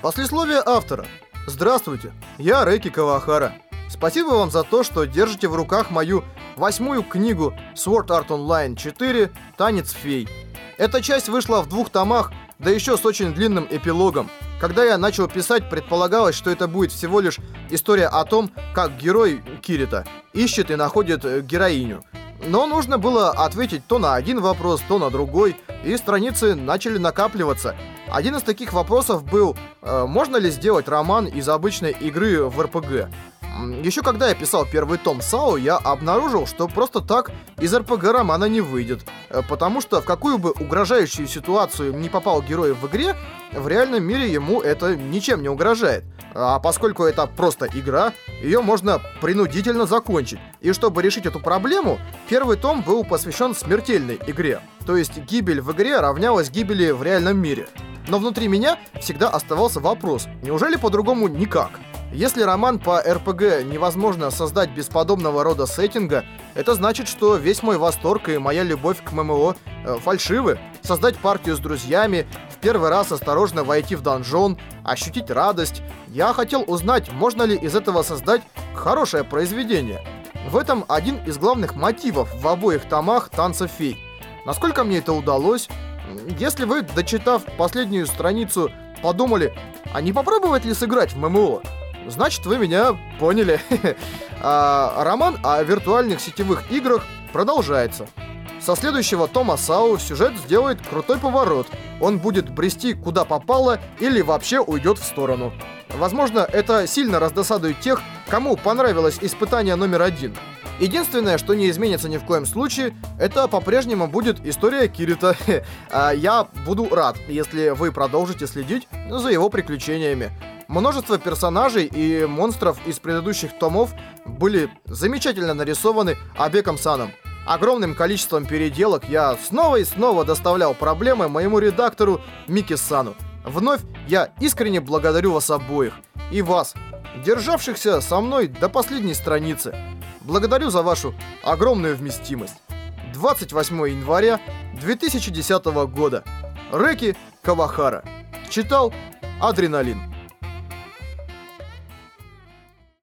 Послесловие автора. Здравствуйте, я Рэки Кавахара. Спасибо вам за то, что держите в руках мою восьмую книгу Sword Art Online 4 «Танец фей». Эта часть вышла в двух томах, да еще с очень длинным эпилогом. Когда я начал писать, предполагалось, что это будет всего лишь история о том, как герой Кирита ищет и находит э, героиню. Но нужно было ответить то на один вопрос, то на другой, и страницы начали накапливаться. Один из таких вопросов был, э, можно ли сделать роман из обычной игры в РПГ? Еще когда я писал первый том САО, я обнаружил, что просто так из РПГ романа не выйдет. Э, потому что в какую бы угрожающую ситуацию не попал герой в игре, в реальном мире ему это ничем не угрожает. А поскольку это просто игра, ее можно принудительно закончить. И чтобы решить эту проблему, первый том был посвящен смертельной игре. То есть гибель в игре равнялась гибели в реальном мире. Но внутри меня всегда оставался вопрос, неужели по-другому никак? Если роман по РПГ невозможно создать без подобного рода сеттинга, это значит, что весь мой восторг и моя любовь к ММО э, фальшивы. Создать партию с друзьями, в первый раз осторожно войти в донжон, ощутить радость. Я хотел узнать, можно ли из этого создать хорошее произведение. В этом один из главных мотивов в обоих томах «Танца фей». Насколько мне это удалось? Если вы, дочитав последнюю страницу, подумали, а не попробовать ли сыграть в ММО? Значит, вы меня поняли. а, роман о виртуальных сетевых играх продолжается. Со следующего тома САУ сюжет сделает крутой поворот. Он будет брести куда попало или вообще уйдет в сторону. Возможно, это сильно раздосадует тех, кому понравилось испытание номер один. Единственное, что не изменится ни в коем случае, это по-прежнему будет история Кирита. А я буду рад, если вы продолжите следить за его приключениями. Множество персонажей и монстров из предыдущих томов были замечательно нарисованы Абеком Саном. Огромным количеством переделок я снова и снова доставлял проблемы моему редактору Мики Сану. Вновь я искренне благодарю вас обоих. И вас, державшихся со мной до последней страницы. Благодарю за вашу огромную вместимость. 28 января 2010 года. Рэки Кавахара. Читал Адреналин.